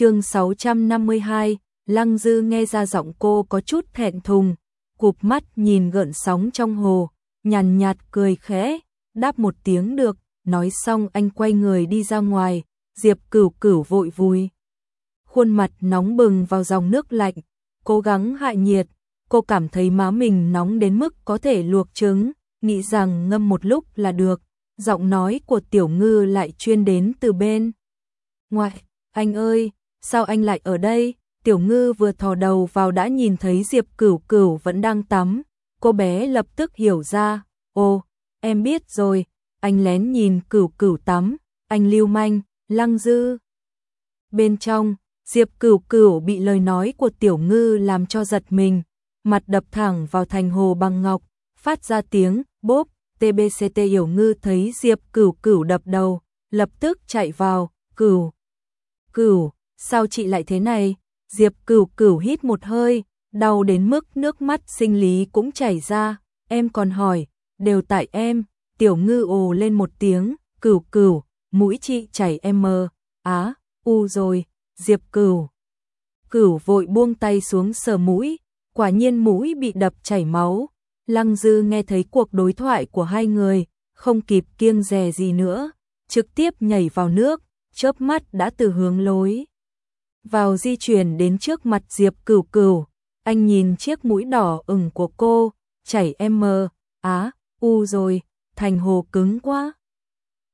chương 652, Lăng Dư nghe ra giọng cô có chút thẹn thùng, cụp mắt nhìn gợn sóng trong hồ, nhàn nhạt cười khẽ, đáp một tiếng được, nói xong anh quay người đi ra ngoài, Diệp Cửu Cửu vội vui. Khuôn mặt nóng bừng vào dòng nước lạnh, cố gắng hạ nhiệt, cô cảm thấy má mình nóng đến mức có thể luộc trứng, nghĩ rằng ngâm một lúc là được, giọng nói của Tiểu Ngư lại chuyên đến từ bên. Ngoại, anh ơi, sao anh lại ở đây? Tiểu Ngư vừa thò đầu vào đã nhìn thấy Diệp Cửu Cửu vẫn đang tắm, cô bé lập tức hiểu ra, "Ồ, em biết rồi." Anh lén nhìn Cửu Cửu tắm, anh lưu manh, Lăng Dư. Bên trong, Diệp Cửu Cửu bị lời nói của Tiểu Ngư làm cho giật mình, mặt đập thẳng vào thành hồ bằng ngọc, phát ra tiếng bốp, TBCT Hiểu Ngư thấy Diệp Cửu Cửu đập đầu, lập tức chạy vào, "Cửu, Cửu, sao chị lại thế này?" Diệp Cửu Cửu hít một hơi, đau đến mức nước mắt sinh lý cũng chảy ra, em còn hỏi, đều tại em, Tiểu Ngư ồ lên một tiếng, "Cửu Cửu, mũi chị chảy em mờ." "Á, u rồi." Diệp Cửu. Cửu vội buông tay xuống sờ mũi, quả nhiên mũi bị đập chảy máu. Lăng Dư nghe thấy cuộc đối thoại của hai người, không kịp kiêng dè gì nữa, trực tiếp nhảy vào nước, chớp mắt đã từ hướng lối. Vào di chuyển đến trước mặt Diệp Cửu Cửu, anh nhìn chiếc mũi đỏ ửng của cô, chảy em mờ, á, u rồi, thành hồ cứng quá.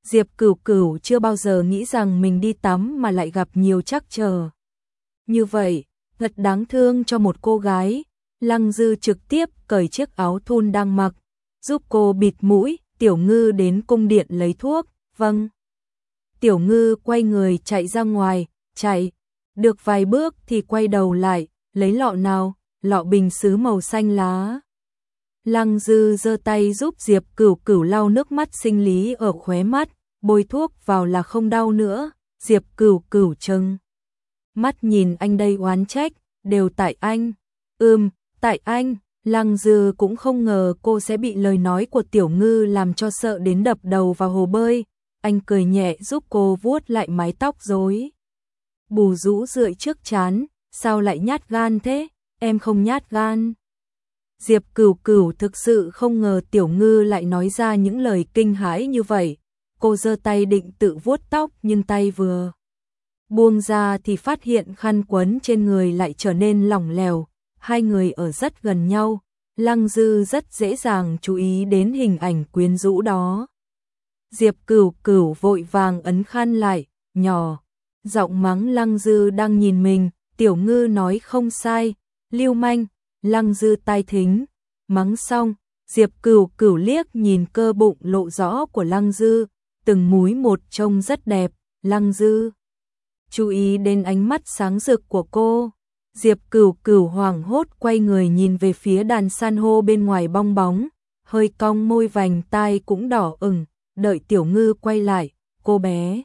Diệp Cửu Cửu chưa bao giờ nghĩ rằng mình đi tắm mà lại gặp nhiều trắc trở. Như vậy, thật đáng thương cho một cô gái. Lăng Dư trực tiếp cởi chiếc áo thun đang mặc, giúp cô bịt mũi, Tiểu Ngư đến cung điện lấy thuốc, vâng. Tiểu Ngư quay người chạy ra ngoài, chạy, được vài bước thì quay đầu lại, lấy lọ nào, lọ bình sứ màu xanh lá. Lăng Dư giơ tay giúp Diệp Cửu Cửu lau nước mắt sinh lý ở khóe mắt, bôi thuốc vào là không đau nữa, Diệp Cửu Cửu chừng Mắt nhìn anh đây oán trách, đều tại anh. Ừm, tại anh, Lăng Dư cũng không ngờ cô sẽ bị lời nói của Tiểu Ngư làm cho sợ đến đập đầu vào hồ bơi. Anh cười nhẹ giúp cô vuốt lại mái tóc rối. Bù rũ rượi trước chán, sao lại nhát gan thế? Em không nhát gan. Diệp Cửu Cửu thực sự không ngờ Tiểu Ngư lại nói ra những lời kinh hãi như vậy. Cô giơ tay định tự vuốt tóc nhưng tay vừa buông ra thì phát hiện khăn quấn trên người lại trở nên lỏng lẻo. Hai người ở rất gần nhau, Lăng Dư rất dễ dàng chú ý đến hình ảnh quyến rũ đó. Diệp Cửu Cửu vội vàng ấn khăn lại, nhỏ, giọng mắng Lăng Dư đang nhìn mình, Tiểu Ngư nói không sai, lưu manh, Lăng Dư tai thính, mắng xong, Diệp Cửu Cửu liếc nhìn cơ bụng lộ rõ của Lăng Dư, từng múi một trông rất đẹp, Lăng Dư. Chú ý đến ánh mắt sáng rực của cô. Diệp Cửu Cửu hoảng hốt quay người nhìn về phía đàn san hô bên ngoài bong bóng, hơi cong môi vành tai cũng đỏ ửng, đợi Tiểu Ngư quay lại, cô bé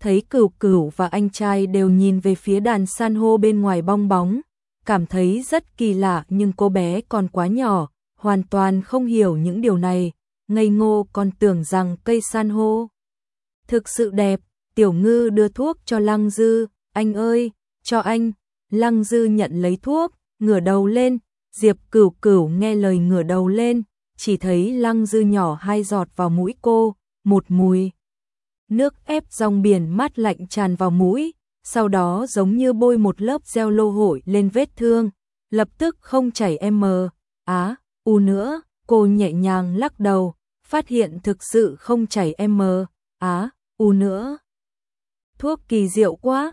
thấy Cửu Cửu và anh trai đều nhìn về phía đàn san hô bên ngoài bong bóng, cảm thấy rất kỳ lạ nhưng cô bé còn quá nhỏ, hoàn toàn không hiểu những điều này, ngây ngô còn tưởng rằng cây san hô. Thực sự đẹp, Tiểu Ngư đưa thuốc cho Lăng Dư, anh ơi, cho anh. Lăng Dư nhận lấy thuốc, ngửa đầu lên, Diệp Cửu Cửu nghe lời ngửa đầu lên, chỉ thấy Lăng Dư nhỏ hai giọt vào mũi cô, một mùi. Nước ép rong biển mát lạnh tràn vào mũi, sau đó giống như bôi một lớp gel lô hội lên vết thương, lập tức không chảy em mờ, á, u nữa, cô nhẹ nhàng lắc đầu, phát hiện thực sự không chảy em mờ, á, u nữa. Thuốc kỳ diệu quá,